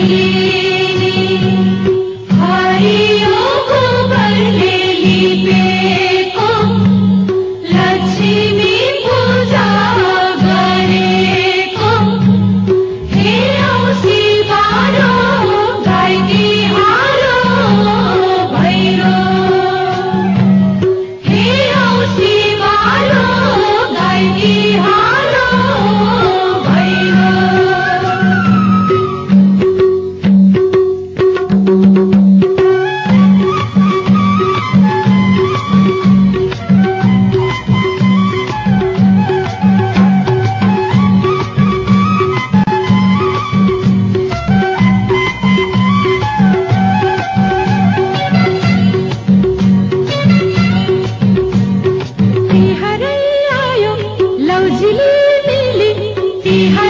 You. बिजुली मिली तिहार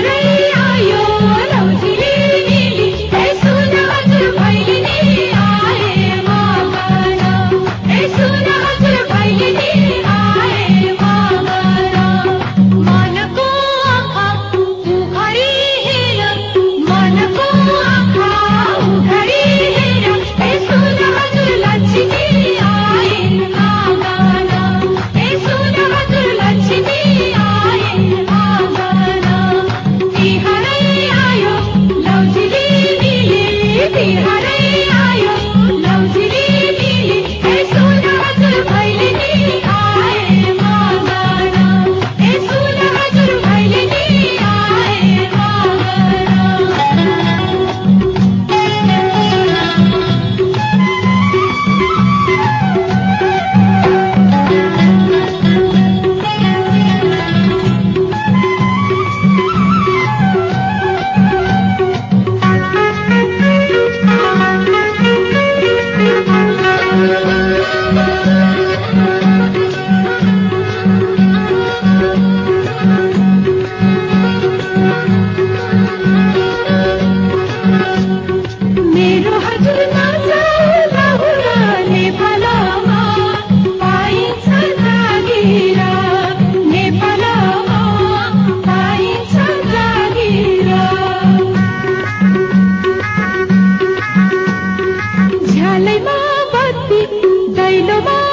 ছিল মা